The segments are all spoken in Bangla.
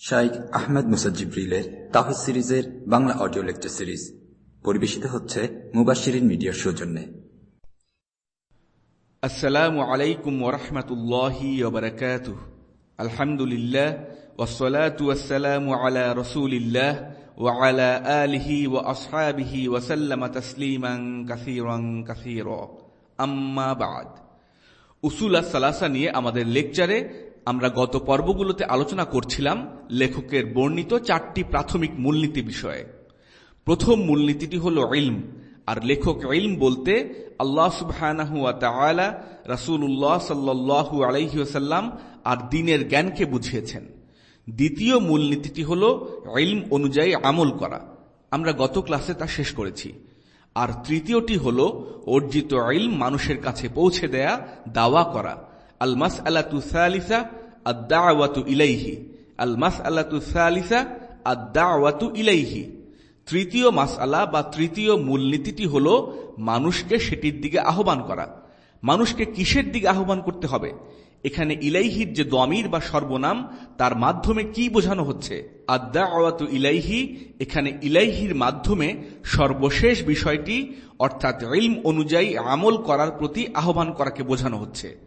শাইখ আহমেদ মুসাজিব্রিলের তাহিদ সিরিজের বাংলা অডিও লেকচার সিরিজ পরিবেশিত হচ্ছে মুবাশিরিন মিডিয়ার সৌজন্যে আসসালামু আলাইকুম ওরহমতুল্লাহি ওবরাকাতুহ আলহামদুলিল্লাহ والصلاة والسلام على رسول الله وعلى آله وأصحابه وسلم تسليما كثيرا كثيرا أما بعد উসুল সালাসা নিয়ে আমাদের লেকচারে আমরা গত পর্বগুলোতে আলোচনা করছিলাম লেখকের বর্ণিত চারটি প্রাথমিক মূলনীতি বিষয়ে। প্রথম মূলনীতিটি হল ইলম, আর লেখক ইলম বলতে আল্লাহ সুবাহ রাসুল্লাহ সাল্লু আলাইসাল্লাম আর দিনের জ্ঞানকে বুঝিয়েছেন। দ্বিতীয় মূলনীতিটি হল ইলম অনুযায়ী আমল করা। আমরা গত ক্লাসে তা শেষ করেছি। আর তৃতীয়টি হল অর্জিত ইলম মানুষের কাছে পৌঁছে দেয়া, দাওয়া করা। আল মাস আলাতু সালিসা আদাওয়াতু ইলাইহি আল মাস আলাতু সালিসা ইলাইহি তৃতীয় মাসআলা বা তৃতীয় মূলনীতিটি হল মানুষকে সেটির দিকে আহ্বান করা। মানুষকে কিসের দিকে আহ্বান করতে হবে? এখানে ইলাইহির যে দমির বা সর্বনাম, তার মাধ্যমে কি বোঝানো হচ্ছে? আদা আওয়াতু ইলাইহি, এখানে ইলাইহির মাধ্যমে সর্বশেষ বিষয়টি, অর্থাৎ ইলম অনুযায়ী আমল করার প্রতি আহ্বান করাকে বোঝানো হচ্ছে।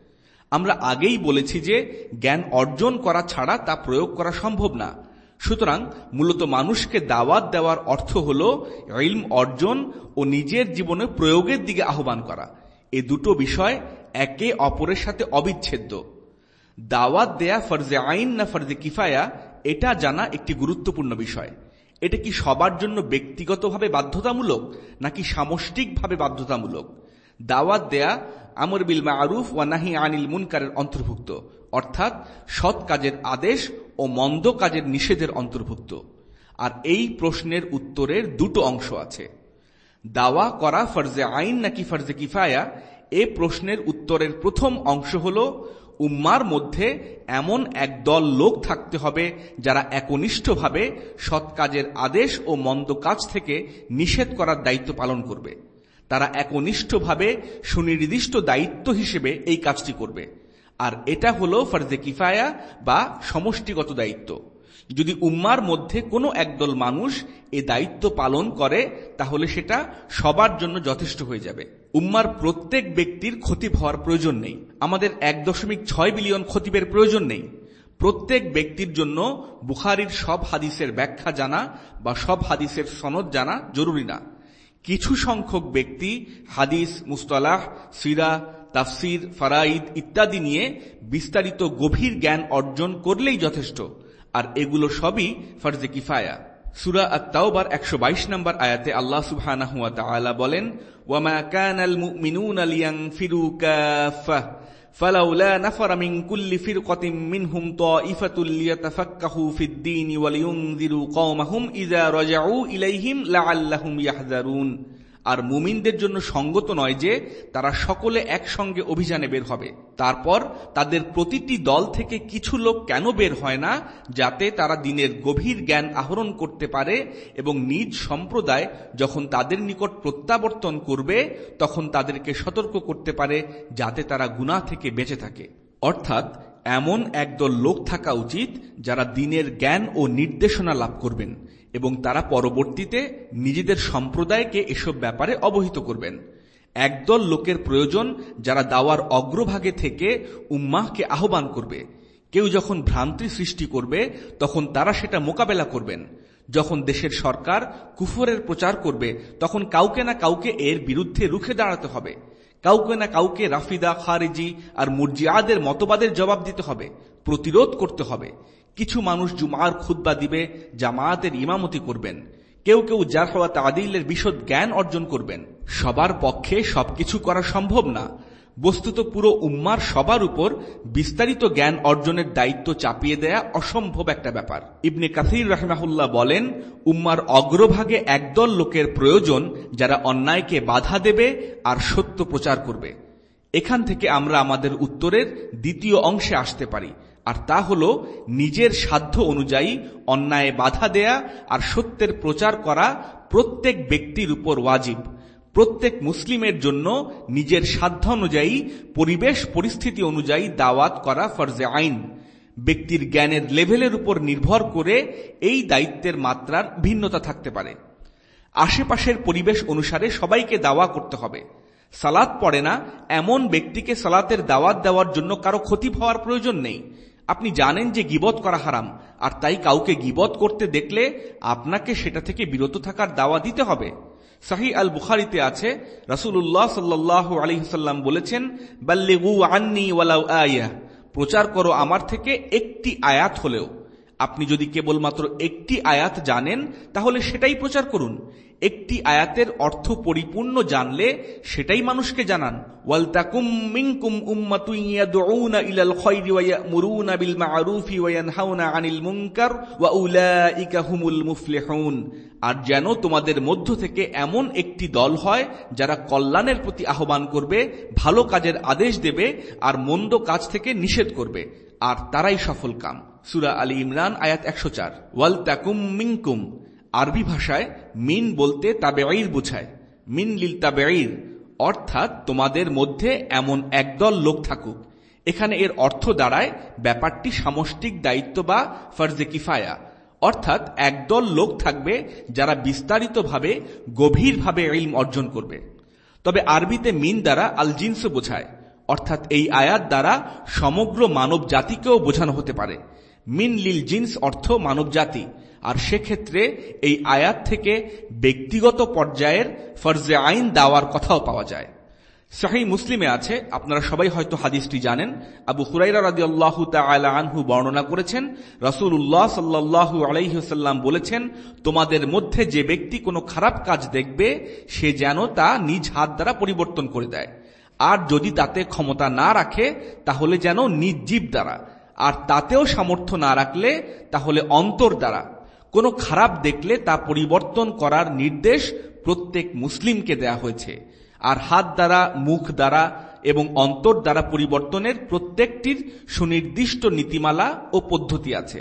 আমরা আগেই বলেছি যে জ্ঞান অর্জন করা ছাড়া তা প্রয়োগ করা সম্ভব না। সুতরাং মূলত মানুষকে দাওয়াত দেওয়ার অর্থ হল ইলম অর্জন ও নিজের জীবনে প্রয়োগের দিকে আহ্বান করা। এ দুটো বিষয় একে অপরের সাথে অবিচ্ছেদ্য। দাওয়াত দেয়া ফরজে আইন না ফরজে কিফায়া, এটা জানা একটি গুরুত্বপূর্ণ বিষয়। এটা কি সবার জন্য ব্যক্তিগতভাবে বাধ্যতামূলক নাকি সামষ্টিকভাবে বাধ্যতামূলক? দাওয়াত দেয়া আমর বিল মারুফ ওয়া নাহি আনিল মুনকারের অন্তর্ভুক্ত, অর্থাৎ সৎ কাজের আদেশ ও মন্দ কাজের নিষেধের অন্তর্ভুক্ত। আর এই প্রশ্নের উত্তরের দুটো অংশ আছে। দাওয়া করা ফরজে আইন নাকি ফরজে কিফায়া? এ প্রশ্নের উত্তরের প্রথম অংশ হল, উম্মার মধ্যে এমন এক দল লোক থাকতে হবে যারা একনিষ্ঠভাবে সৎ কাজের আদেশ ও মন্দ কাজ থেকে নিষেধ করার দায়িত্ব পালন করবে। তারা একনিষ্ঠভাবে সুনির্দিষ্ট দায়িত্ব হিসেবে এই কাজটি করবে। আর এটা হলো ফরজে কিফায়া বা সমষ্টিগত দায়িত্ব। যদি উম্মার মধ্যে কোনো একদল মানুষ এ দায়িত্ব পালন করে, তাহলে সেটা সবার জন্য যথেষ্ট হয়ে যাবে। উম্মার প্রত্যেক ব্যক্তির খতিব হওয়ার প্রয়োজন নেই। আমাদের এক দশমিক ছয় বিলিয়ন খতিবের প্রয়োজন নেই। প্রত্যেক ব্যক্তির জন্য বুখারির সব হাদিসের ব্যাখ্যা জানা বা সব হাদিসের সনদ জানা জরুরি না। কিছু সংখ্যক ব্যক্তি হাদিস, মুস্তলাহ, সিরা, তাফসির, ফারাইদ ইত্যাদি নিয়ে বিস্তারিত গভীর জ্ঞান অর্জন করলেই যথেষ্ট। আর এগুলো সবই ফরজে কিফায়া। সুরা আত্মাওবার একশো বাইশ নম্বর আয়াতে আল্লাহ সুবহানাহু ওয়া তাআলা বলেন ওয়ামা কানাল মুমিনুনা লিয়ানফিরু কাফা فلولا نفر من كل فرقة منهم طائفة ليتفقهوا في الدين ولينذروا قومهم إذا رجعوا إليهم لعلهم يحذرون. আর মুমিনদের জন্য সঙ্গত নয় যে তারা সকলে একসঙ্গে অভিযানে বের হবে। তারপর তাদের প্রতিটি দল থেকে কিছু লোক কেন বের হয় না, যাতে তারা দিনের গভীর জ্ঞান আহরণ করতে পারে এবং নিজ সম্প্রদায় যখন তাদের নিকট প্রত্যাবর্তন করবে, তখন তাদেরকে সতর্ক করতে পারে, যাতে তারা গুণা থেকে বেঁচে থাকে। অর্থাৎ এমন একদল লোক থাকা উচিত যারা দিনের জ্ঞান ও নির্দেশনা লাভ করবেন। এবং তারা পরবর্তীতে নিজেদের সম্প্রদায়কে এসব ব্যাপারে অবহিত করবেন। একদল লোকের প্রয়োজন যারা দাওয়ার অগ্রভাগে থেকে উম্মাহকে আহ্বান করবে। কেউ যখন ভ্রান্তি সৃষ্টি করবে, তখন তারা সেটা মোকাবেলা করবেন। যখন দেশের সরকার কুফরের প্রচার করবে, তখন কাউকে না কাউকে এর বিরুদ্ধে রুখে দাঁড়াতে হবে। কাউকে না কাউকে রাফিদা, খারেজি আর মুরজিয়াদের মতবাদের জবাব দিতে হবে, প্রতিরোধ করতে হবে। কিছু মানুষ জুমার খুদ্া দিবে, জামায়াতের ইমামতি করবেন। কেউ কেউ জারহাওয়াত আদিলের বিশদ জ্ঞান অর্জন করবেন। সবার পক্ষে সবকিছু করা সম্ভব না। বস্তুত পুরো উম্মার সবার উপর বিস্তারিত জ্ঞান অর্জনের দায়িত্ব চাপিয়ে দেয়া অসম্ভব একটা ব্যাপার। ইবনে কাসির রহমাহুল্লাহ বলেন, উম্মার অগ্রভাগে একদল লোকের প্রয়োজন যারা অন্যায়কে বাধা দেবে আর সত্য প্রচার করবে। এখান থেকে আমরা আমাদের উত্তরের দ্বিতীয় অংশে আসতে পারি। আর তা হল নিজের সাধ্য অনুযায়ী অন্যায় বাধা দেয়া আর সত্যের প্রচার করা প্রত্যেক ব্যক্তির উপর ওয়াজিব। প্রত্যেক মুসলিমের জন্য নিজের সাধ্য অনুযায়ী, পরিবেশ পরিস্থিতি অনুযায়ী দাওয়াত করা ফরজে আইন। ব্যক্তির জ্ঞানের লেভেলের উপর নির্ভর করে এই দায়িত্বের মাত্রার ভিন্নতা থাকতে পারে। আশেপাশের পরিবেশ অনুসারে সবাইকে দাওয়া করতে হবে। সালাত পড়ে না, এমন ব্যক্তিকে সালাতের দাওয়াত দেওয়ার জন্য কারও ক্ষতি হওয়ার প্রয়োজন নেই। আপনি জানেন যে গিবত করা হারাম, আর তাই কাউকে গিবত করতে দেখলে আপনাকে সেটা থেকে বিরত থাকার দাওয়া দিতে হবে। সাহি আল বুখারিতে আছে রাসুল্লাহ সাল্লাহ আলহিসাল্লাম বলেছেন, বাল্লেগু আন্নি ওয়ালাউ আয়া। প্রচার করো আমার থেকে একটি আয়াত হলেও। আপনি যদি কেবলমাত্র একটি আয়াত জানেন, তাহলে সেটাই প্রচার করুন। একটি আয়াতের অর্থ পরিপূর্ণ জানলে সেটাই মানুষকে জানান। ইলাল ওয়া বিল আনিল ওয়া আর যেন তোমাদের মধ্য থেকে এমন একটি দল হয়, যারা কল্যাণের প্রতি আহ্বান করবে, ভালো কাজের আদেশ দেবে, আর মন্দ কাজ থেকে নিষেধ করবে। আর তারাই সফল কাম। সুরা আলী ইমরান, আয়াত একশো চার। ওয়াল তাকুম আরবি ভাষায় মিন বলতে তাবেঈর বোঝায়। মিন লিল তাবেঈর। অর্থাৎ তোমাদের মধ্যে এমন একদল লোক থাকুক। এখানে এর অর্থ দাঁড়ায় ব্যাপারটি সামষ্টিক দায়িত্ব বা ফরজে কিফায়া। অর্থাৎ একদল লোক থাকবে যারা বিস্তারিতভাবে, গভীরভাবে ইলম অর্জন করবে। তবে আরবিতে মিন দ্বারা আল জিন্স বোঝায়। অর্থাৎ এই আয়াত দ্বারা সমগ্র মানব জাতিকেও বোঝানো হতে পারে। মিন লিল জিন্স অর্থ মানব জাতি। আর সেক্ষেত্রে এই আয়াত থেকে ব্যক্তিগত পর্যায়ের ফরজে আইন দেওয়ার কথাও পাওয়া যায়। সাহি মুসলিমে আছে, আপনারা সবাই হয়তো হাদিসটি জানেন। আবু হুরাইরা রাজি আল্লাহ আনহু বর্ণনা করেছেন রসুল উল্লাহ সাল্লাহ আলাইসাল্লাম বলেছেন, তোমাদের মধ্যে যে ব্যক্তি কোনো খারাপ কাজ দেখবে, সে যেন তা নিজ হাত দ্বারা পরিবর্তন করে দেয়। আর যদি তাতে ক্ষমতা না রাখে, তাহলে যেন নিজ জীব দ্বারা। আর তাতেও সামর্থ্য না রাখলে তাহলে অন্তর দ্বারা কোনো খারাপ দেখলে তা পরিবর্তন করার নির্দেশ প্রত্যেক মুসলিমকে দেয়া হয়েছে। আর হাত দ্বারা, মুখ দ্বারা এবং অন্তর দ্বারা পরিবর্তনের প্রত্যেকটির সুনির্দিষ্ট নীতিমালা ও পদ্ধতি আছে।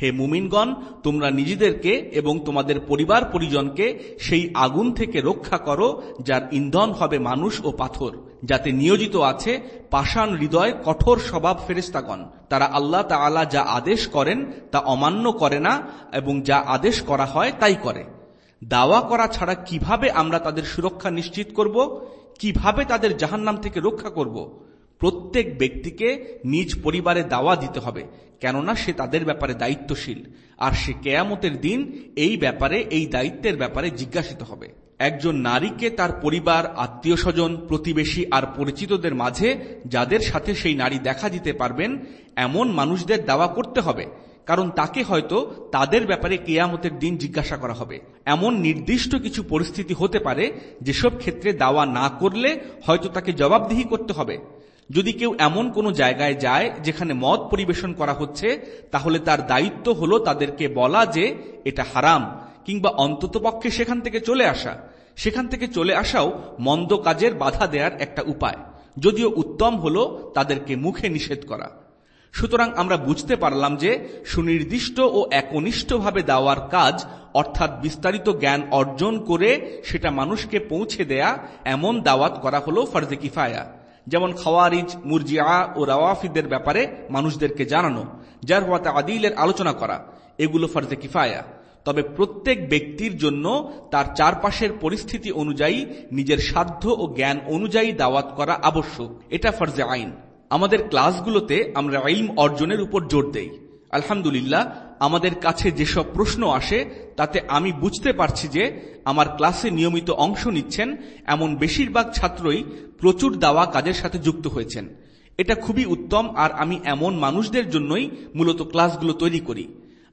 হে মুমিনগণ, তোমরা নিজেদেরকে এবং তোমাদের পরিবার পরিজনকে সেই আগুন থেকে রক্ষা করো, যার ইন্ধন হবে মানুষ ও পাথর, যাতে নিয়োজিত আছে পাষাণ হৃদয় কঠোর স্বভাব ফেরেস্তাগণ তারা আল্লাহ তালা যা আদেশ করেন, তা অমান্য করে না এবং যা আদেশ করা হয়, তাই করে। দাওয়া করা ছাড়া কীভাবে আমরা তাদের সুরক্ষা নিশ্চিত করব? কীভাবে তাদের জাহান্নাম থেকে রক্ষা করব? প্রত্যেক ব্যক্তিকে নিজ পরিবারে দাওয়া দিতে হবে, কেননা সে তাদের ব্যাপারে দায়িত্বশীল। আর সে কেয়ামতের দিন এই ব্যাপারে, এই দায়িত্বের ব্যাপারে জিজ্ঞাসিত হবে। একজন নারীকে তার পরিবার আত্মীয় স্বজন প্রতিবেশী আর পরিচিতদের মাঝে যাদের সাথে সেই নারী দেখা দিতে পারবেন, এমন মানুষদের দাওয়া করতে হবে। কারণ তাকে হয়তো তাদের ব্যাপারে কেয়ামতের দিন জিজ্ঞাসা করা হবে। এমন নির্দিষ্ট কিছু পরিস্থিতি হতে পারে, যেসব ক্ষেত্রে দাওয়া না করলে হয়তো তাকে জবাবদিহি করতে হবে। যদি কেউ এমন কোনো জায়গায় যায় যেখানে মদ পরিবেশন করা হচ্ছে, তাহলে তার দায়িত্ব হলো তাদেরকে বলা যে এটা হারাম, কিংবা অন্ততপক্ষে সেখান থেকে চলে আসা। সেখান থেকে চলে আসাও মন্দ কাজের বাধা দেওয়ার একটা উপায়। যদিও উত্তম হল তাদেরকে মুখে নিষেধ করা। সুতরাং আমরা বুঝতে পারলাম যে সুনির্দিষ্ট ও একনিষ্ঠভাবে দেওয়ার কাজ, অর্থাৎ বিস্তারিত জ্ঞান অর্জন করে সেটা মানুষকে পৌঁছে দেয়া, এমন দাওয়াত করা হল ফরজে কিফায়া। যেমন খাওয়ারিজ, মুরজিয়া ও রাওয়াফিদের ব্যাপারে মানুষদেরকে জানানো, যার হওয়াতে আদিলের আলোচনা করা, এগুলো ফরজে কিফায়া। তবে প্রত্যেক ব্যক্তির জন্য তার চারপাশের পরিস্থিতি অনুযায়ী, নিজের সাধ্য ও জ্ঞান অনুযায়ী দাওয়াত করা আবশ্যক। এটা ফরজে আইন। আমাদের ক্লাসগুলোতে আমরা ইলম অর্জনের উপর জোর দেই। আলহামদুলিল্লাহ আমাদের কাছে যেসব প্রশ্ন আসে, তাতে আমি বুঝতে পারছি যে আমার ক্লাসে নিয়মিত অংশ নিচ্ছেন এমন বেশিরভাগ ছাত্রই প্রচুর দাওয়া কাজের সাথে যুক্ত হয়েছেন। এটা খুবই উত্তম আর আমি এমন মানুষদের জন্যই মূলত ক্লাসগুলো তৈরি করি।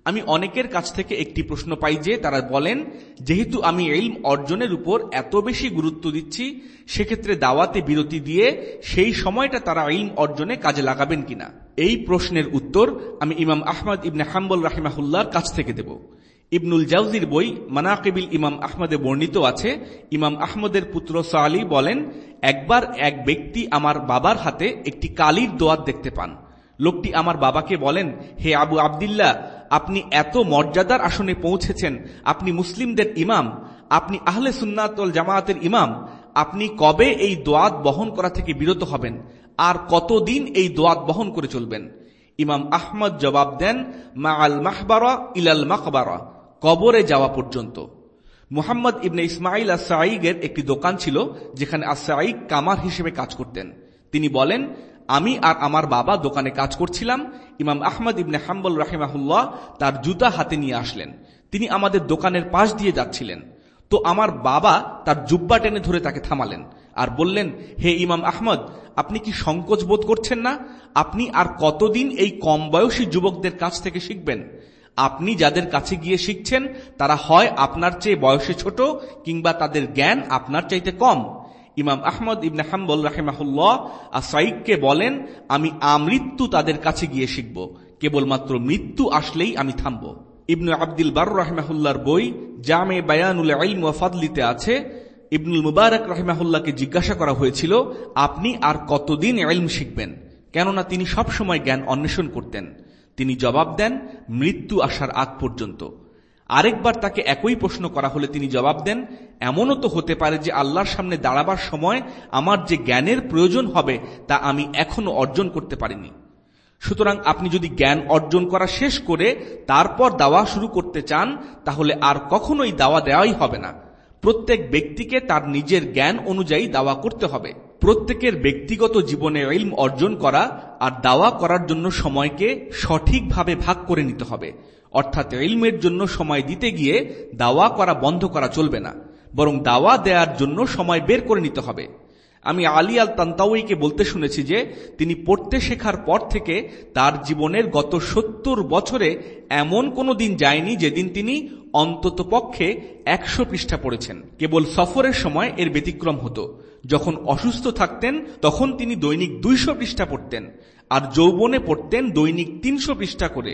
আমি অনেকের কাছ থেকে একটি প্রশ্ন পাই যে তারা বলেন, যেহেতু আমি ইলম অর্জনের উপর এত বেশি গুরুত্ব দিচ্ছি, সেক্ষেত্রে দাওয়াতে বিরতি দিয়ে সেই সময়টা তারা ইলম অর্জনে কাজে লাগাবেন কিনা? এই প্রশ্নের উত্তর আমি ইমাম আহমদ ইবনে হাম্বল রাহিমাহুল্লার কাছ থেকে দেব। ইবনুল জাউজির বই মানাকিবিল ইমাম আহমদে বর্ণিত আছে। ইমাম আহমদের পুত্র সালি বলেন, একবার এক ব্যক্তি আমার বাবার হাতে একটি কালির দোয়াত দেখতে পান। লোকটি আমার বাবাকে বলেন, হে আবু আবদুল্লাহ, আপনি এত মর্যাদার আসনে পৌঁছেছেন। আপনি মুসলিমদের ইমাম। আপনি আহলে সুন্নাতল জামায়াতের ইমাম। আপনি কবে এই দোয়াত বহন করা থেকে বিরত হবেন? আর কতদিন এই দোয়াত বহন করে চলবেন? ইমাম আহমদ জবাব দেন মা আল মাহবারা ইলাল মাকবারা। কবরে যাওয়া পর্যন্ত। মুহাম্মদ ইবনে ইসমাইল আসাইগের একটি দোকান ছিল, যেখানে আসাইক কামার হিসেবে কাজ করতেন। তিনি বলেন আমি আর আমার বাবা দোকানে কাজ করছিলাম। ইমাম আহমদ ইবনে হাম্বল রাহেমাহুল্লাহ তার জুতা হাতে নিয়ে আসলেন। তিনি আমাদের দোকানের পাশ দিয়ে যাচ্ছিলেন। তো আমার বাবা তার জুব্বা টেনে ধরে তাকে থামালেন আর বললেন, হে ইমাম আহমদ, আপনি কি সংকোচ বোধ করছেন না? আপনি আর কতদিন এই কম বয়সী যুবকদের কাছ থেকে শিখবেন? আপনি যাদের কাছে গিয়ে শিখছেন, তারা হয় আপনার চেয়ে বয়সে ছোট কিংবা তাদের জ্ঞান আপনার চাইতে কম। ইমাম আহমদ ইবনে হাম্বল রাহেমাহুল্লাহ আসাইককে বলেন, আমি আমৃত্যু তাদের কাছে গিয়ে শিখব। কেবলমাত্র মৃত্যু আসলেই আমি থামব। ইবনু আব্দুল বার রাহমাহুল্লার বই জামে বায়ানুল ইলম ওয়াফাদলিতে আছে। ইবনুল মুবারক রাহমাহুল্লাহকে জিজ্ঞাসা করা হয়েছিল, আপনি আর কতদিন এলম শিখবেন? কেননা তিনি সব সময় জ্ঞান অন্বেষণ করতেন। তিনি জবাব দেন, মৃত্যু আসার আগ পর্যন্ত। আরেকবার তাকে একই প্রশ্ন করা হলে তিনি জবাব দেন, এমনও তো হতে পারে যে আল্লাহর সামনে দাঁড়াবার সময় আমার যে জ্ঞানের প্রয়োজন হবে তা আমি এখনও অর্জন করতে পারিনি। সুতরাং আপনি যদি জ্ঞান অর্জন করা শেষ করে তারপর দাওয়া শুরু করতে চান, তাহলে আর কখনোই দাওয়া দেওয়াই হবে না। প্রত্যেক ব্যক্তিকে তার নিজের জ্ঞান অনুযায়ী দাওয়া করতে হবে। প্রত্যেকের ব্যক্তিগত জীবনে অর্জন করা আর দাওয়া করার জন্য সময়কে সঠিকভাবে ভাগ করে নিতে হবে। অর্থাৎ ইলমের জন্য সময় দিতে গিয়ে দাওয়া করা বন্ধ করা চলবে না, বরং দাওয়া দেওয়ার জন্য সময় বের করে নিতে হবে। আমি আলী আল তান্তাউইকে বলতে শুনেছি যে, তিনি পড়তে শেখার পর থেকে তার জীবনের গত সত্তর বছরে এমন কোনো দিন যায়নি যেদিন তিনি অন্তত পক্ষে একশো পৃষ্ঠা পড়েছেন। কেবল সফরের সময় এর ব্যতিক্রম হতো। যখন অসুস্থ থাকতেন, তখন তিনি দৈনিক দুইশো পৃষ্ঠা পড়তেন, আর যৌবনে পড়তেন দৈনিক তিনশো পৃষ্ঠা করে।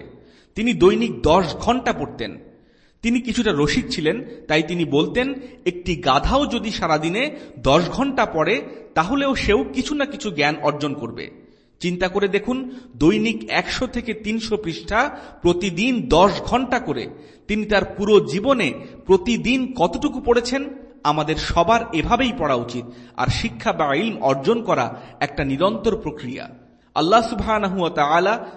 তিনি দৈনিক দশ ঘণ্টা পড়তেন। তিনি কিছুটা রসিক ছিলেন, তাই তিনি বলতেন, একটি গাধাও যদি সারাদিনে দশ ঘণ্টা পড়ে, তাহলেও সেও কিছু না কিছু জ্ঞান অর্জন করবে। চিন্তা করে দেখুন, দৈনিক একশো থেকে তিনশো পৃষ্ঠা প্রতিদিন দশ ঘণ্টা করে। তিনি তার পুরো জীবনে প্রতিদিন কতটুকু পড়েছেন? আমাদের সবার এভাবেই পড়া উচিত। আর শিক্ষা বা ইলম অর্জন করা একটা নিরন্তর প্রক্রিয়া। আল্লাহ সুবাহ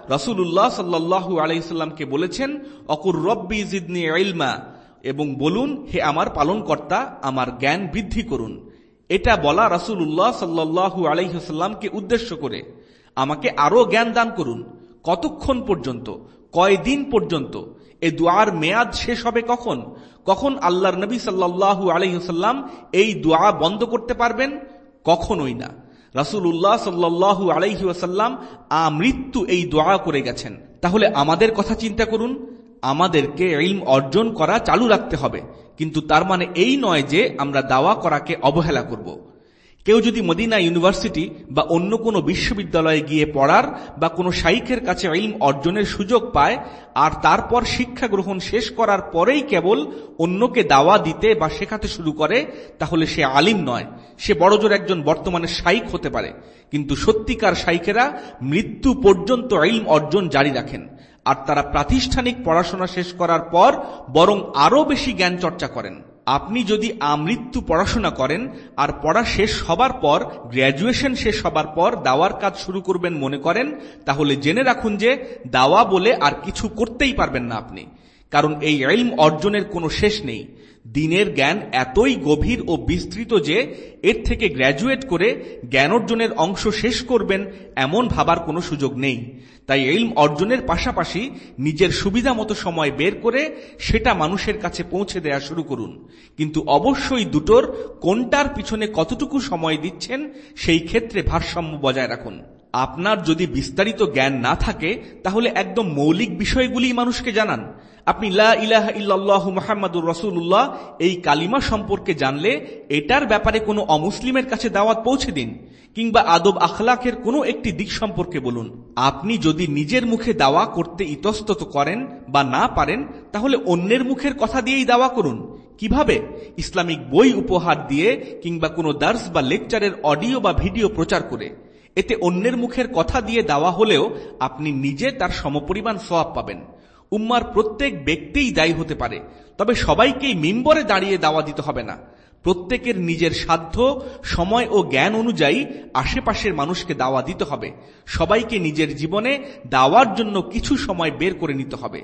রসুল্লাহ সাল্লাহু আলাইসাল্লামকে বলেছেন, অকুর রব্বি জিদনি ইলমা এবং বলুন, হে আমার পালনকর্তা, আমার জ্ঞান বৃদ্ধি করুন। এটা বলা রসুল্লাহ সাল্লাহু আলাইসাল্লামকে উদ্দেশ্য করে। আমাকে আরও জ্ঞান দান করুন। কতক্ষণ পর্যন্ত? কয়দিন পর্যন্ত? এ দোয়ার মেয়াদ শেষ হবে কখন? কখন আল্লাহর নবী সাল্লাহু আলহিহাল্লাম এই দোয়া বন্ধ করতে পারবেন? কখনোই না। রাসুল্লাহ সাল্লাহু আলাইহি ওয়াসাল্লাম মৃত্যু এই দোয়া করে গেছেন। তাহলে আমাদের কথা চিন্তা করুন, আমাদেরকে ইলম অর্জন করা চালু রাখতে হবে। কিন্তু তার মানে এই নয় যে আমরা দাওয়া করাকে অবহেলা করব। কেউ যদি মদিনা ইউনিভার্সিটি বা অন্য কোনো বিশ্ববিদ্যালয়ে গিয়ে পড়ার বা কোনো শাইখের কাছে ইলম অর্জনের সুযোগ পায়, আর তারপর শিক্ষা গ্রহণ শেষ করার পরেই কেবল অন্যকে দাওয়া দিতে বা শেখাতে শুরু করে, তাহলে সে আলিম নয়। সে বড়জোর একজন বর্তমানে শাইক হতে পারে। কিন্তু সত্যিকার শাইকেরা মৃত্যু পর্যন্ত ইলম অর্জন জারি রাখেন। আর তারা প্রাতিষ্ঠানিক পড়াশোনা শেষ করার পর বরং আরও বেশি জ্ঞান চর্চা করেন। আপনি যদি আমৃত্যু পড়াশোনা করেন, আর পড়া শেষ হবার পর গ্র্যাজুয়েশন শেষ হবার পর দাওয়ার কাজ শুরু করবেন মনে করেন, তাহলে জেনে রাখুন যে দাওয়া বলে আর কিছু করতেই পারবেন না আপনি। কারণ এই এলম অর্জনের কোনো শেষ নেই। দিনের জ্ঞান এতই গভীর ও বিস্তৃত যে এর থেকে গ্র্যাজুয়েট করে জ্ঞান অর্জনের অংশ শেষ করবেন, এমন ভাবার কোনো সুযোগ নেই। তাই এলম অর্জনের পাশাপাশি নিজের সুবিধা মতো সময় বের করে সেটা মানুষের কাছে পৌঁছে দেয়া শুরু করুন। কিন্তু অবশ্যই দুটোর কোনটার পিছনে কতটুকু সময় দিচ্ছেন সেই ক্ষেত্রে ভারসাম্য বজায় রাখুন। আপনার যদি বিস্তারিত জ্ঞান না থাকে, তাহলে একদম মৌলিক বিষয়গুলি মানুষকে জানান। আপনি লা ইলাহা ইল্লাল্লাহু মুহাম্মাদুর রাসূলুল্লাহ, এই কালিমা সম্পর্কে জানলে এটার ব্যাপারে কোনো অমুসলিমের কাছে দাওয়াত পৌঁছে দিন, কিংবা আদব আখলাকের কোনো একটি দিক সম্পর্কে বলুন। আপনি যদি নিজের মুখে দাওয়া করতে ইতস্তত করেন বা না পারেন, তাহলে অন্যের মুখের কথা দিয়েই দাওয়া করুন। কীভাবে? ইসলামিক বই উপহার দিয়ে, কিংবা কোনো দার্স বা লেকচারের অডিও বা ভিডিও প্রচার করে। এতে অন্যের মুখের কথা দিয়ে দেওয়া হলেও আপনি নিজে তার সমপরিমাণ সোয়াব পাবেন। উম্মার প্রত্যেক ব্যক্তিই দায়ী হতে পারে। তবে সবাইকেই মিম্বরে দাঁড়িয়ে দাওয়া দিতে হবে না। প্রত্যেকের নিজের সাধ্য, সময় ও জ্ঞান অনুযায়ী আশেপাশের মানুষকে দাওয়া দিতে হবে। সবাইকে নিজের জীবনে দাওয়ার জন্য কিছু সময় বের করে নিতে হবে।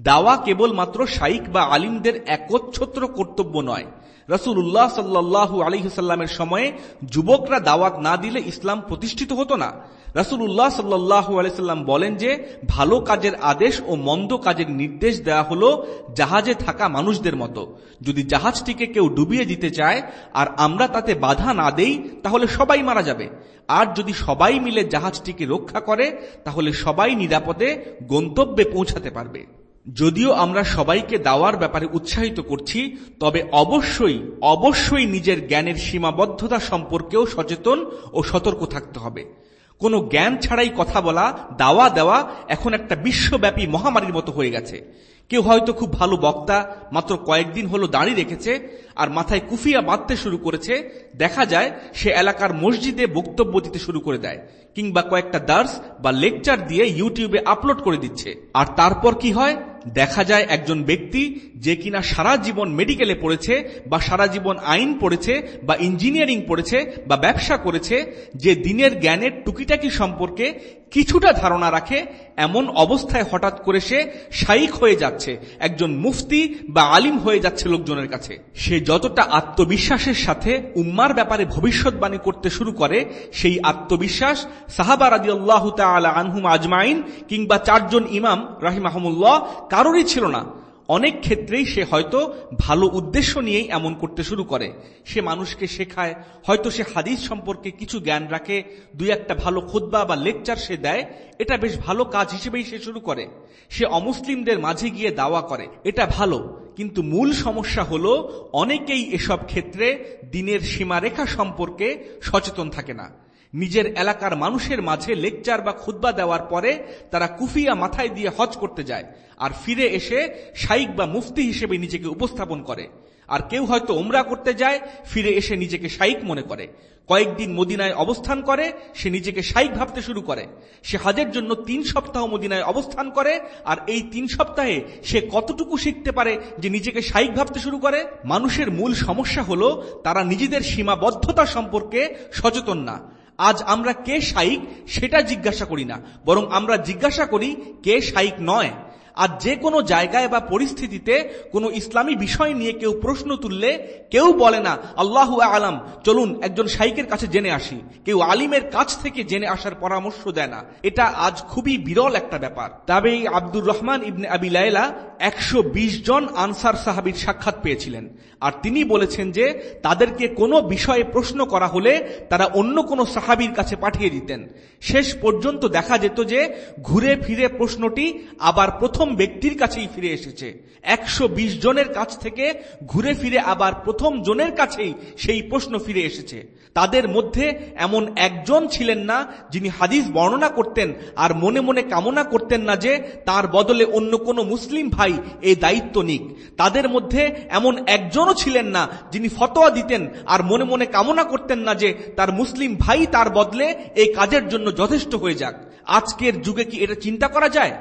দাওয়া কেবলমাত্র শাইক বা আলিমদের একচ্ছত্র কর্তব্য নয়। রসুল্লাহ সাল্লাহু আলহিসাল্লামের সময়ে যুবকরা দাওয়াত না দিলে ইসলাম প্রতিষ্ঠিত হতো না। রসুল্লাহ সাল্লাহু আলাইসাল্লাম বলেন যে, ভালো কাজের আদেশ ও মন্দ কাজের নির্দেশ দেয়া হলো জাহাজে থাকা মানুষদের মতো। যদি জাহাজটিকে কেউ ডুবিয়ে দিতে চায় আর আমরা তাতে বাধা না দেই, তাহলে সবাই মারা যাবে। আর যদি সবাই মিলে জাহাজটিকে রক্ষা করে, তাহলে সবাই নিরাপদে গন্তব্যে পৌঁছাতে পারবে। যদিও আমরা সবাইকে দাওয়ার ব্যাপারে উৎসাহিত করছি, তবে অবশ্যই অবশ্যই নিজের জ্ঞানের সীমাবদ্ধতা সম্পর্কেও সচেতন ও সতর্ক থাকতে হবে। কোনো জ্ঞান ছাড়াই কথা বলা, দাওয়া দেওয়া এখন একটা বিশ্বব্যাপী মহামারীর মতো হয়ে গেছে। কেউ হয়তো খুব ভালো বক্তা, মাত্র কয়েকদিন হলো দাঁড়িয়ে রেখেছে আর মাথায় কুফিয়া বাঁধতে শুরু করেছে। দেখা যায় সে এলাকার মসজিদে বক্তব্য দিতে শুরু করে দেয় কিংবা কয়েকটা দার্স বা লেকচার দিয়ে ইউটিউবে আপলোড করে দিচ্ছে। আর তারপর কি হয়? দেখা যায় একজন ব্যক্তি যে কিনা সারা জীবন মেডিকেলে পড়েছে বা সারা জীবন আইন পড়েছে বা ইঞ্জিনিয়ারিং পড়েছে বা ব্যবসা করেছে, যে দিনের জ্ঞানের টুকিটাকি সম্পর্কে কিছুটা ধারণা রাখে, এমন অবস্থায় হঠাৎ করে সে শাইক হয়ে যাচ্ছে, একজন মুফতি বা আলিম হয়ে যাচ্ছে লোকজনের কাছে। সে যতটা আত্মবিশ্বাসের সাথে উম্মার ব্যাপারে ভবিষ্যৎবাণী করতে শুরু করে, সেই আত্মবিশ্বাস সাহাবা রাজি আল্লাহ আনহুম আজমাইন কিংবা চারজন ইমাম রাহিমাহমুল্লাহ কারোরই ছিল না। অনেক ক্ষেত্রেই সে হয়তো ভালো উদ্দেশ্য নিয়েই এমন করতে শুরু করে। সে মানুষকে শেখায়, হয়তো সে হাদিস সম্পর্কে কিছু জ্ঞান রাখে, দুই একটা ভালো খুদ্া বা লেকচার সে দেয়, এটা বেশ ভালো কাজ হিসেবেই সে শুরু করে। সে অমুসলিমদের মাঝে গিয়ে দাওয়া করে, এটা ভালো। কিন্তু মূল সমস্যা হল, অনেকেই এসব ক্ষেত্রে দিনের সীমারেখা সম্পর্কে সচেতন থাকে না। নিজের এলাকার মানুষের মাঝে লেকচার বা খুদ্া দেওয়ার পরে তারা কুফিয়া মাথায় দিয়ে হজ করতে যায় আর ফিরে এসে শাইক বা মুফতি হিসেবে নিজেকে উপস্থাপন করে। আর কেউ হয়তো ওমরা করতে যায়, ফিরে এসে নিজেকে শাইক মনে করে। কয়েকদিন মদিনায় অবস্থান করে, সে নিজেকে শাইক ভাবতে শুরু করে। সে হাজের জন্য তিন সপ্তাহ মদিনায় অবস্থান করে, আর এই তিন সপ্তাহে সে কতটুকু শিখতে পারে যে নিজেকে শাইক ভাবতে শুরু করে? মানুষের মূল সমস্যা হলো তারা নিজেদের সীমাবদ্ধতা সম্পর্কে সচেতন না। আজ আমরা কে শাইক সেটা জিজ্ঞাসা করি না, বরং আমরা জিজ্ঞাসা করি কে শাইক নয়। আর যে কোনো জায়গায় বা পরিস্থিতিতে কোনো ইসলামী বিষয় নিয়ে কেউ প্রশ্ন তুললে কেউ বলে না, আল্লাহ আলাম, চলুন একজন শাইকের কাছে জেনে আসি। কেউ আলিমের কাছ থেকে জেনে আসার পরামর্শ দেয় না। এটা আজ খুবই বিরল একটা ব্যাপার। তবে আব্দুর রহমান ইবনে আবি লাইলা একশো জন আনসার সাহাবির সাক্ষাৎ পেয়েছিলেন। আর তিনি বলেছেন যে, তাদেরকে কোনো বিষয়ে প্রশ্ন করা হলে তারা অন্য কোনো সাহাবির কাছে পাঠিয়ে দিতেন। শেষ পর্যন্ত দেখা যেত যে, ঘুরে ফিরে প্রশ্নটি আবার প্রথম ব্যক্তির কাছেই ফিরে এসেছে। একশো বিশ জনের কাছ থেকে ঘুরে ফিরে আবার প্রথম জনের কাছেই সেই প্রশ্ন ফিরে এসেছে। তাদের মধ্যে এমন একজন ছিলেন না যিনি হাদিস বর্ণনা করতেন আর মনে মনে কামনা করতেন না যে তার বদলে অন্য কোনো মুসলিম ভাই এই দায়িত্ব নিক। তাদের মধ্যে এমন একজনও ছিলেন না যিনি ফতোয়া দিতেন আর মনে মনে কামনা করতেন না যে তার মুসলিম ভাই তার বদলে এই কাজের জন্য যথেষ্ট হয়ে যাক। আজকের যুগে কি এটা চিন্তা করা যায়?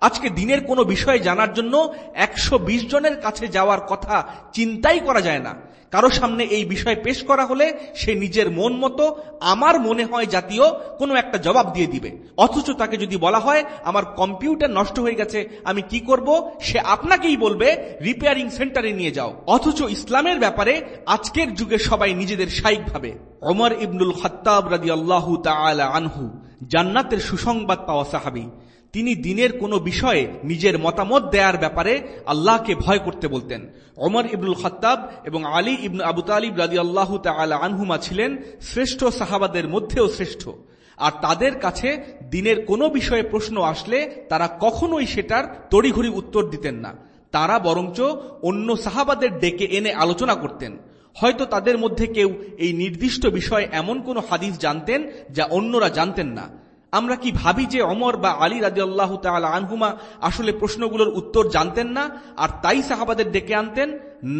আজকে দিনের কোনো বিষয়ে জানার জন্য একশো বিশ জনের কাছে যাওয়ার কথা চিন্তাই করা যায় না। কারও সামনে এই বিষয় পেশ করা হলে সে নিজের মন মতো আমার মনে হয় জাতীয় কোনো একটা জবাব দিয়ে দিবে। অথচ তাকে যদি বলা হয়, আমার কম্পিউটার নষ্ট হয়ে গেছে, আমি কি করব? সে আপনাকেই বলবে, রিপেয়ারিং সেন্টারে নিয়ে যাও। অথচ ইসলামের ব্যাপারে আজকের যুগে সবাই নিজেদের সাইক ভাবে। অমর ইবনুল খত্তাব রাজি আল্লাহ আনহু জান্নাতের সুসংবাদ পাওয়া সাহাবি। তিনি দিনের কোনো বিষয়ে নিজের মতামত দেয়ার ব্যাপারে আল্লাহকে ভয় করতে বলতেন। ওমর ইবনুল খত্তাব এবং আলী ইবনু আবু তালিব রাজি আল্লাহ আনহুমা ছিলেন শ্রেষ্ঠ সাহাবাদের মধ্যেও শ্রেষ্ঠ। আর তাদের কাছে দিনের কোনো বিষয়ে প্রশ্ন আসলে তারা কখনোই সেটার তড়িঘড়ি উত্তর দিতেন না। তারা বরঞ্চ অন্য সাহাবাদের ডেকে এনে আলোচনা করতেন। হয়তো তাদের মধ্যে কেউ এই নির্দিষ্ট বিষয়ে এমন কোন হাদিস জানতেন যা অন্যরা জানতেন না। আমরা কি ভাবি যে অমর বা আলী রাজি আল্লাহ আনহুমা আসলে প্রশ্নগুলোর উত্তর জানতেন না, আর তাই সাহাবাদের ডেকে আনতেন?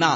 না।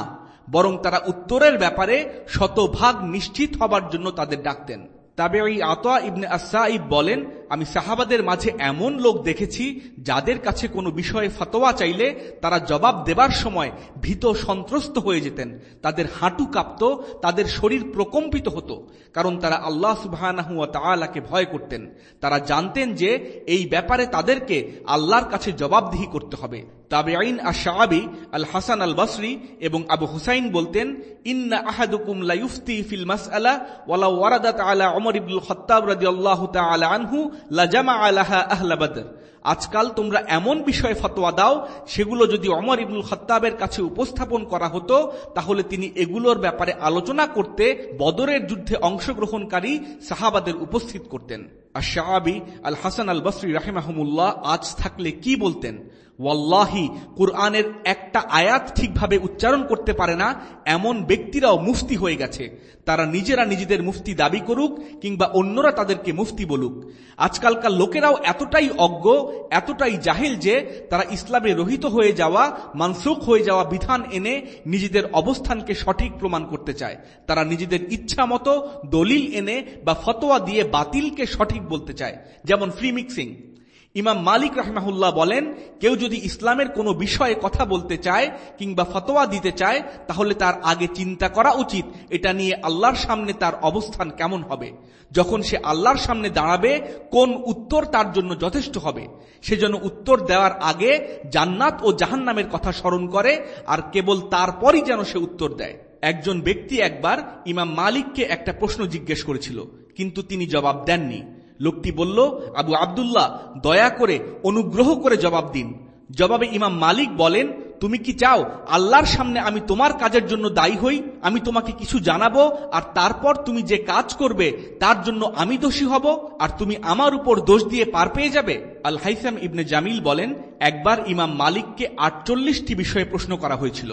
বরং তারা উত্তরের ব্যাপারে শতভাগ নিশ্চিত হবার জন্য তাদের ডাকতেন। তবে ওই আতোয়া ইবনে আসাইব বলেন, আমি সাহাবাদের মাঝে এমন লোক দেখেছি যাদের কাছে কোনো বিষয়ে ফতোয়া চাইলে তারা জবাব দেবার সময় ভীত সন্ত্রস্ত হয়ে যেতেন। তাদের হাঁটু কাঁপত, তাদের শরীর প্রকম্পিত হতো, কারণ তারা আল্লাহ সুবাহকে ভয় করতেন। তারা জানতেন যে এই ব্যাপারে তাদেরকে আল্লাহর কাছে জবাবদিহি করতে হবে। তাবে আইন আশাবি আল হাসান আল বসরি এবং আবু হুসাইন বলতেন, ইন্না আহাদুকুম লাইফতি ফিল মাসআলা ওয়ালা ওয়ারাদাত আলা অমর ইবনুল খাত্তাব রাদিয়াল্লাহু তাআলা আনহু লাজামা আলাহা আহলা বদর। আজকাল তোমরা এমন বিষয়ে ফতোয়া দাও, সেগুলো যদি অমর ইবনুল খত্তাবের কাছে উপস্থাপন করা হতো, তাহলে তিনি এগুলোর ব্যাপারে আলোচনা করতে বদরের যুদ্ধে অংশগ্রহণকারী সাহাবাদের উপস্থিত করতেন। আর শাহাবি আল হাসান আল বসরি রাহেমাহমুল্লাহ আজ থাকলে কি বলতেন? ওয়াল্লাহি, কুরআনের একটা আয়াত ঠিকভাবে উচ্চারণ করতে পারে না, এমন ব্যক্তিরাও মুফতি হয়ে গেছে। তারা নিজেরা নিজেদের মুফতি দাবি করুক কিংবা অন্যরা তাদেরকে মুফতি বলুক। আজকালকার লোকেরাও এতটাই অজ্ঞ, এতটাই জাহিল যে তারা ইসলামে রহিত হয়ে যাওয়া, মানসুখ হয়ে যাওয়া বিধান এনে নিজেদের অবস্থানকে সঠিক প্রমাণ করতে চায়। তারা নিজেদের ইচ্ছা মতো দলিল এনে বা ফতোয়া দিয়ে বাতিলকে সঠিক বলতে চায়। যেমন ফ্রি মিক্সিং। ইমাম মালিক রাহমাহুল্লাহ বলেন, কেউ যদি ইসলামের কোনো বিষয়ে কথা বলতে চায় কিংবা ফতোয়া দিতে চায়, তাহলে তার আগে চিন্তা করা উচিত, এটা নিয়ে আল্লাহর সামনে তার অবস্থান কেমন হবে। যখন সে আল্লাহর সামনে দাঁড়াবে, কোন উত্তর তার জন্য যথেষ্ট হবে? সেজন্য উত্তর দেওয়ার আগে জান্নাত ও জাহান্নামের কথা স্মরণ করে, আর কেবল তারপরই যেন সে উত্তর দেয়। একজন ব্যক্তি একবার ইমাম মালিককে একটা প্রশ্ন জিজ্ঞেস করেছিল, কিন্তু তিনি জবাব দেননি। লোকটি বলল, আবু আবদুল্লাহ, দয়া করে অনুগ্রহ করে জবাব দিন। জবাবে ইমাম মালিক বলেন, তুমি কি চাও আল্লাহর সামনে আমি তোমার কাজের জন্য দায়ী হই? আমি তোমাকে কিছু জানাব, আর তারপর তুমি যে কাজ করবে, তার জন্য আমি দোষী হব, আর তুমি আমার উপর দোষ দিয়ে পার পেয়ে যাবে? আল হাইসাম ইবনে জামিল বলেন, একবার ইমাম মালিককে আটচল্লিশটি বিষয়ে প্রশ্ন করা হয়েছিল।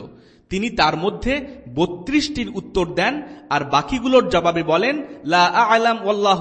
তিনি তার মধ্যে বত্রিশটির উত্তর দেন, আর বাকিগুলোর জবাবে বলেন, লা আলাম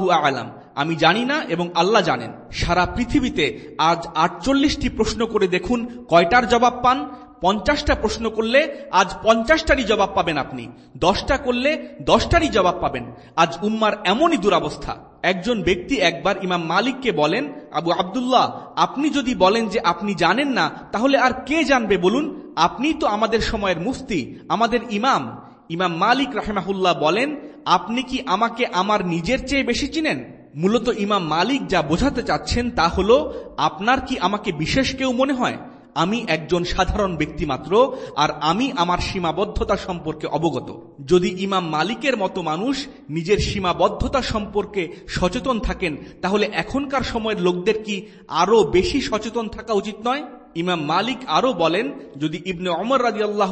আলাম। আমি জানি না এবং আল্লাহ জানেন। সারা পৃথিবীতে আজ আটচল্লিশটি প্রশ্ন করে দেখুন, কয়টার জবাব পান? পঞ্চাশটা প্রশ্ন করলে আজ পঞ্চাশটারই জবাব পাবেন আপনি। দশটা করলে দশটারই জবাব পাবেন। আজ উম্মার এমনই দুরাবস্থা। একজন ব্যক্তি একবার ইমাম মালিককে বলেন, আবু আবদুল্লাহ, আপনি যদি বলেন যে আপনি জানেন না, তাহলে আর কে জানবে বলুন? আপনি তো আমাদের সময়ের মুফতি, আমাদের ইমাম। ইমাম মালিক রাহেমাহুল্লাহ বলেন, আপনি কি আমাকে আমার নিজের চেয়ে বেশি চিনেন? মূলত ইমাম মালিক যা বোঝাতে চাচ্ছেন তা হল, আপনার কি আমাকে বিশেষ কেউ মনে হয়? আমি একজন সাধারণ ব্যক্তি মাত্র, আর আমি আমার সীমাবদ্ধতা সম্পর্কে অবগত। যদি ইমাম মালিকের মতো মানুষ নিজের সীমাবদ্ধতা সম্পর্কে সচেতন থাকেন, তাহলে এখনকার সময়ের লোকদের কি আরও বেশি সচেতন থাকা উচিত নয়? ইমাম মালিক আরও বলেন, যদি ইবনে অমর রাজি আল্লাহ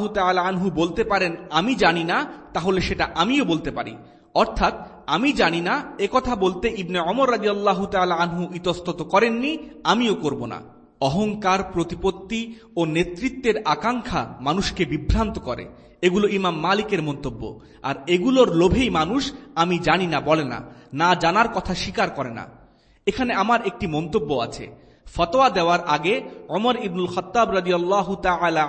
আনহু বলতে পারেন, আমি জানি না, তাহলে সেটা আমিও বলতে পারি। অর্থাৎ, আমি জানি না একথা বলতে ইবনে অমর রাজি আল্লাহ আনহু ইতস্তত করেননি, আমিও করব না। অহংকার, প্রতিপত্তি ও নেতৃত্বের আকাঙ্ক্ষা মানুষকে বিভ্রান্ত করে। এগুলো ইমাম মালিকের মন্তব্য। আর এগুলোর লোভেই মানুষ, আমি জানি না বলে না না জানার কথা স্বীকার করে না। এখানে আমার একটি মন্তব্য আছে। ফতোয়া দেওয়ার আগে অমর ইবনুল খত্তাব রাজি আল্লাহ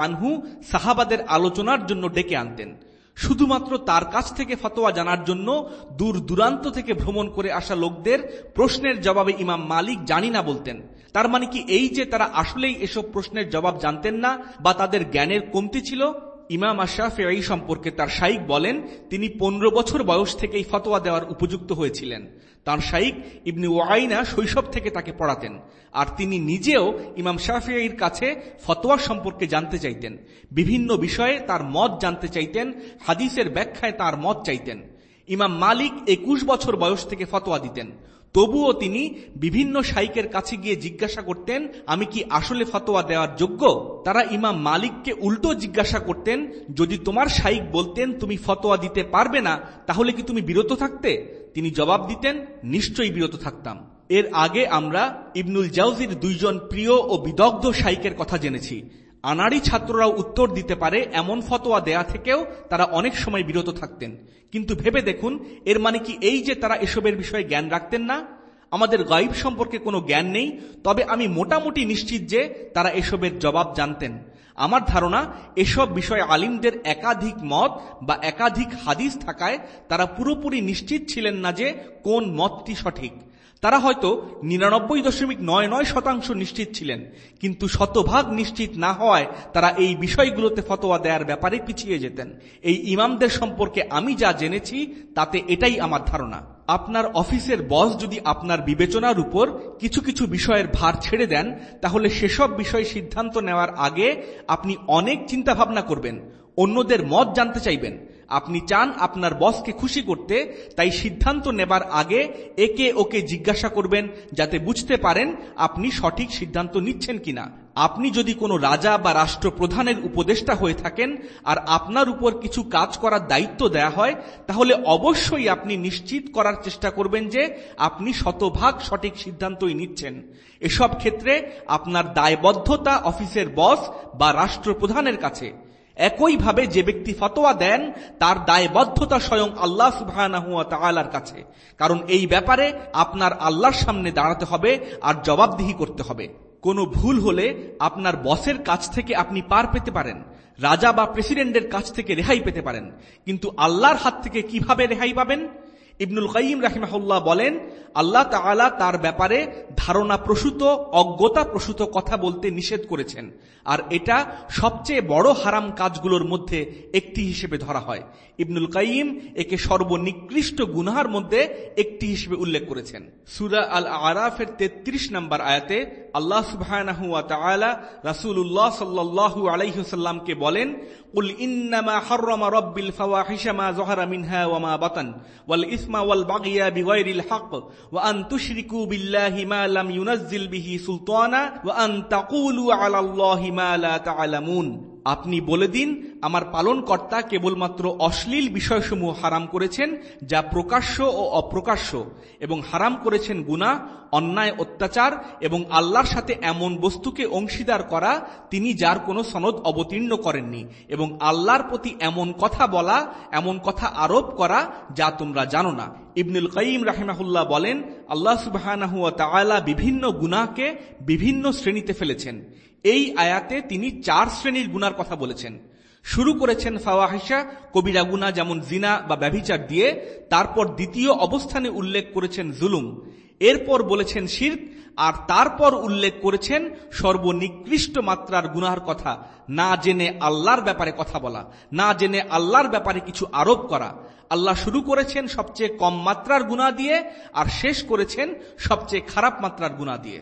আনহু সাহাবাদের আলোচনার জন্য ডেকে আনতেন। শুধুমাত্র তার কাছ থেকে ফতোয়া জানার জন্য দূর দূরান্ত থেকে ভ্রমণ করে আসা লোকদের প্রশ্নের জবাবে ইমাম মালিক জানি না বলতেন। তার মানে কি এই যে তারা আসলেই এসব প্রশ্নের জবাব জানতেন না বা তাদের জ্ঞানের কমতি ছিল? ইমাম আশরাফে এই সম্পর্কে তার শাইক বলেন, তিনি পনেরো বছর বয়স থেকেই ফতোয়া দেওয়ার উপযুক্ত হয়েছিলেন। তার শাইক ইবনি ওয়াইনা শৈশব থেকে তাকে পড়াতেন, আর তিনি নিজেও ইমাম শাফিয়াইর কাছে ফতোয়া সম্পর্কে জানতে চাইতেন। বিভিন্ন বিষয়ে তার মত জানতে চাইতেন, হাদিসের ব্যাখ্যায় তার মত চাইতেন। ইমাম মালিক একুশ বছর বয়স থেকে ফতোয়া দিতেন। তবুও তিনি বিভিন্ন শাইকের কাছে গিয়ে জিজ্ঞাসা করতেন, আমি কি আসলে ফতোয়া দেওয়ার যোগ্য? তারা ইমাম মালিককে উল্টো জিজ্ঞাসা করতেন, যদি তোমার শাইক বলতেন তুমি ফতোয়া দিতে পারবে না, তাহলে কি তুমি বিরত থাকতে? তিনি জবাব দিতেন, নিশ্চয়ই বিরত থাকতাম। এর আগে আমরা ইবনুল জাউজির দুইজন প্রিয় ও বিদগ্ধ শাইকের কথা জেনেছি। আনাড়ি ছাত্ররাও উত্তর দিতে পারে এমন ফতোয়া দেয়া থেকেও তারা অনেক সময় বিরত থাকতেন। কিন্তু ভেবে দেখুন, এর মানে কি এই যে তারা এসবের বিষয়ে জ্ঞান রাখতেন না? আমাদের গাইব সম্পর্কে কোনো জ্ঞান নেই, তবে আমি মোটামুটি নিশ্চিত যে তারা এসবের জবাব জানতেন। আমার ধারণা, এসব বিষয়ে আলিমদের একাধিক মত বা একাধিক হাদিস থাকায় তারা পুরোপুরি নিশ্চিত ছিলেন না যে কোন মতটি সঠিক। তারা হয়তো নিরানব্বই দশমিক নয় নয় শতাংশ নিশ্চিত ছিলেন, কিন্তু শতভাগ নিশ্চিত না হওয়ায় তারা এই বিষয়গুলোতে ফতোয়া দেওয়ার ব্যাপারে পিছিয়ে যেতেন। এই ইমামদের সম্পর্কে আমি যা জেনেছি, তাতে এটাই আমার ধারণা। আপনার অফিসের বস যদি আপনার বিবেচনার উপর কিছু কিছু বিষয়ের ভার ছেড়ে দেন, তাহলে সেসব বিষয় সিদ্ধান্ত নেওয়ার আগে আপনি অনেক চিন্তা ভাবনা করবেন, অন্যদের মত জানতে চাইবেন। আপনি চান আপনার বসকে খুশি করতে, তাই সিদ্ধান্ত নেবার আগে একে ওকে জিজ্ঞাসা করবেন, যাতে বুঝতে পারেন আপনি সঠিক সিদ্ধান্ত নিচ্ছেন কিনা। আপনি যদি কোনো রাজা বা রাষ্ট্রপ্রধানের উপদেষ্টা হয়ে থাকেন, আর আপনার উপর কিছু কাজ করার দায়িত্ব দেয়া হয়, তাহলে অবশ্যই আপনি নিশ্চিত করার চেষ্টা করবেন যে আপনি শতভাগ সঠিক সিদ্ধান্তই নিচ্ছেন। এসব ক্ষেত্রে আপনার দায়বদ্ধতা অফিসের বস বা রাষ্ট্রপ্রধানের কাছে। একইভাবে যে ব্যক্তি ফতোয়া দেন, তার দায়বদ্ধতা স্বয়ং আল্লাহ সুবাহর কাছে। কারণ এই ব্যাপারে আপনার আল্লাহর সামনে দাঁড়াতে হবে আর জবাবদিহি করতে হবে। কোনো ভুল হলে আপনার বসের কাছ থেকে আপনি পার পেতে পারেন, রাজা বা প্রেসিডেন্টের কাছ থেকে রেহাই পেতে পারেন। কিন্তু আল্লাহর হাত থেকে কীভাবে রেহাই পাবেন? ইবনুল কাইম রাহিমাহুল্লাহ বলেন, আল্লাহ তালা তার ব্যাপারে ধারণা প্রসূত, অজ্ঞতা প্রসূত কথা বলতে নিষেধ করেছেন। আর এটা সবচেয়ে বড় হারাম কাজগুলোর মধ্যে একটি হিসেবে ধরা হয়। ইবনুল কাইম একে সর্বনিকৃষ্ট গুনহার মধ্যে একটি হিসেবে উল্লেখ করেছেন। সুরা আল আরাফের তেত্রিশ নম্বর আয়াতে আল্লাহ সুবহানাহু ওয়া তাআলা রাসূলুল্লাহ সাল্লাল্লাহু আলাইহি বলেন উল ইন্নামা হাররামা রাব্বিল ফাওয়াহিশা মা যাহারা মিনহা ওয়া মা বাতান, ওয়াল ইসমা ওয়াল বাগিয়া বিগাইরিল হক, ওয়া আন তুশরিকু বিল্লাহি মা লাম ইউনাজ্জিল বিহি সুলতানা, ওয়া আন তাকুলু আলা আল্লাহি মা লা তা'লামুন আপনি বলে দিন, আমার পালন কর্তা কেবলমাত্র অশ্লীল বিষয়সমূহ হারাম করেছেন, যা প্রকাশ্য ও অপ্রকাশ্য, এবং হারাম করেছেন গুণা অন্যায়, অত্যাচার, এবং আল্লাহর সাথে এমন বস্তুকে অংশীদার করা, তিনি যার কোনো সনদ অবতীর্ণ করেননি, এবং আল্লাহর প্রতি এমন কথা বলা, এমন কথা আরোপ করা, যা তোমরা জানো না। ইবনুল কাইম রাহেমাহুল্লাহ বলেন, আল্লাহ সুবাহ বিভিন্ন গুনাহকে বিভিন্ন শ্রেণীতে ফেলেছেন। এই আয়াতে তিনি চার শ্রেণির গুনার কথা বলেছেন। শুরু করেছেন ফাওয়াহিসা কবিরা গুনা যেমন জিনা বা ব্যভিচার দিয়ে, তারপর দ্বিতীয় অবস্থানে উল্লেখ করেছেন জুলুম। এরপর বলেছেন শির্ক, আর তারপর উল্লেখ করেছেন সর্বনিকৃষ্ট মাত্রার গুনার কথা। না জেনে আল্লাহর ব্যাপারে কথা বলা, না জেনে আল্লাহর ব্যাপারে কিছু আরোপ করা। আল্লাহ শুরু করেছেন সবচেয়ে কম মাত্রার গুণা দিয়ে, আর শেষ করেছেন সবচেয়ে খারাপ মাত্রার গুণা দিয়ে।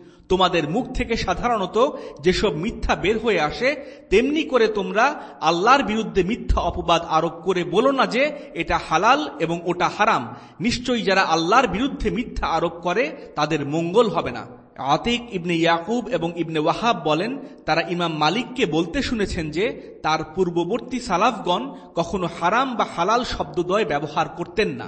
তোমাদের মুখ থেকে সাধারণত যেসব মিথ্যা বের হয়ে আসে, তেমনি করে তোমরা আল্লাহর বিরুদ্ধে মিথ্যা অপবাদ আরোপ করে বলো না যে এটা হালাল এবং ওটা হারাম। নিশ্চয়ই যারা আল্লাহর বিরুদ্ধে মিথ্যা আরোপ করে, তাদের মঙ্গল হবে না। আতিক ইবনে ইয়াকুব এবং ইবনে ওয়াহাব বলেন, তারা ইমাম মালিককে বলতে শুনেছেন যে তার পূর্ববর্তী সালাফগণ কখনো হারাম বা হালাল শব্দদ্বয় ব্যবহার করতেন না।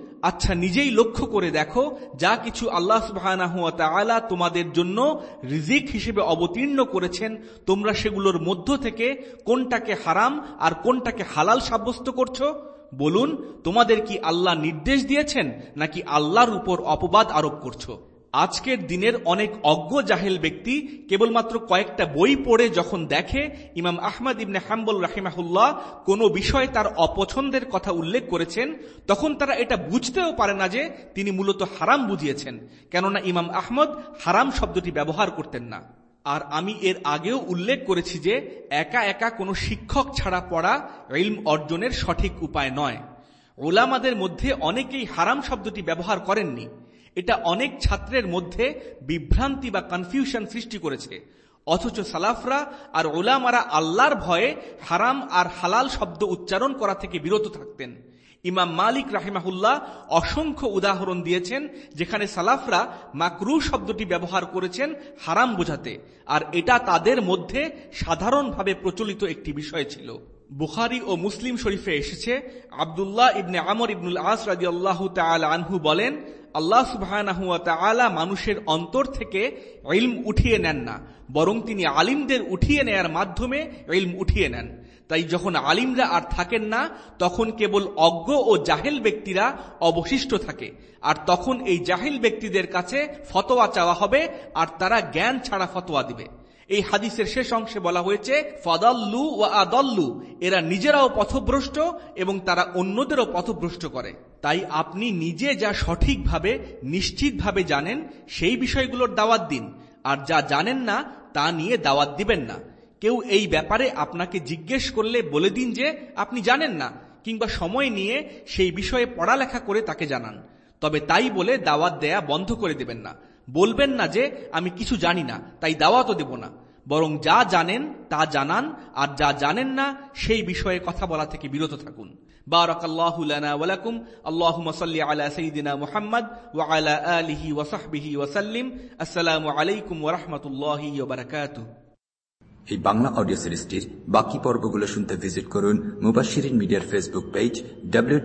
আচ্ছা নিজেই লক্ষ্য করে দেখো, যা কিছু আল্লাহ সুবাহ তোমাদের জন্য রিজিক হিসেবে অবতীর্ণ করেছেন, তোমরা সেগুলোর মধ্য থেকে কোনটাকে হারাম আর কোনটাকে হালাল সাব্যস্ত করছ? বলুন, তোমাদের কি আল্লাহ নির্দেশ দিয়েছেন নাকি আল্লাহর উপর অপবাদ আরোপ করছ? আজকের দিনের অনেক অজ্ঞ জাহেল ব্যক্তি কেবলমাত্র কয়েকটা বই পড়ে যখন দেখে, ইমাম আহমদ ইবনে হাম্বল রাহিমাহুল্লাহ কোনো বিষয়ে তার অপছন্দের কথা উল্লেখ করেছেন, তখন তারা এটা বুঝতেও পারে না যে তিনি মূলত হারাম বুঝিয়েছেন, কেননা ইমাম আহমদ হারাম শব্দটি ব্যবহার করতেন না। আর আমি এর আগেও উল্লেখ করেছি যে একা একা কোনো শিক্ষক ছাড়া পড়া ইলম অর্জনের সঠিক উপায় নয়। ওলামাদের মধ্যে অনেকেই হারাম শব্দটি ব্যবহার করেননি। এটা অনেক ছাত্রের মধ্যে বিভ্রান্তি বা কনফিউশন সৃষ্টি করেছে। অথচ সালাফরা আর ওলামারা আল্লাহর ভয়ে হারাম আর হালাল শব্দ উচ্চারণ করা থেকে বিরত থাকতেন। ইমাম মালিক রাহিমাহুল্লাহ অসংখ্য উদাহরণ দিয়েছেন যেখানে সালাফরা মাকরু শব্দটি ব্যবহার করেছেন হারাম বোঝাতে, আর এটা তাদের মধ্যে সাধারণভাবে প্রচলিত একটি বিষয় ছিল। বুখারি ও মুসলিম শরীফে এসেছে, আবদুল্লাহ ইবনে আমর ইবনুল আস রাজি আল্লাহ আনহু বলেন আল্লাহ সুবাহ মানুষের অন্তর থেকে ইলম উঠিয়ে নেন না, বরং তিনি আলিমদের উঠিয়ে নেয়ার মাধ্যমে ইলম উঠিয়ে নেন। তাই যখন আলিমরা আর থাকেন না, তখন কেবল অজ্ঞ ও জাহেল ব্যক্তিরা অবশিষ্ট থাকে, আর তখন এই জাহিল ব্যক্তিদের কাছে ফতোয়া চাওয়া হবে, আর তারা জ্ঞান ছাড়া ফতোয়া দিবে। এই হাদিসের শেষ অংশে বলা হয়েছে, ফদাল্লু ও আদল্লু এরা নিজেরাও পথভ্রষ্ট এবং তারা অন্যদেরও পথভ্রষ্ট করে। তাই আপনি নিজে যা সঠিকভাবে, নিশ্চিতভাবে জানেন, সেই বিষয়গুলোর দাওয়াত দিন। আর যা জানেন না, তা নিয়ে দাওয়াত দিবেন না। কেউ এই ব্যাপারে আপনাকে জিজ্ঞেস করলে বলে দিন যে, আপনি জানেন না, কিংবা সময় নিয়ে সেই বিষয়ে পড়ালেখা করে তাকে জানান। তবে তাই বলে দাওয়াত দেয়া বন্ধ করে দেবেন না। বলবেন না যে, আমি কিছু জানি না, তাই দাওয়াতও দেব না। বরং যা জানেন তা জানান আর যা জানেন না সেই বিষয়ে কথা বলা থেকে বিরত থাকুন بارك الله لنا ولكم اللهم صل على سيدنا محمد وعلى آله وصحبه وسلم السلام عليكم ورحمة الله وبركاته এই বাংলা অডিও সিরিজটির বাকি পর্বগুলো শুনতে ভিজিট করুন মুবাশিরিন মিডিয়ার ফেসবুক পেজ ডাব্লিউ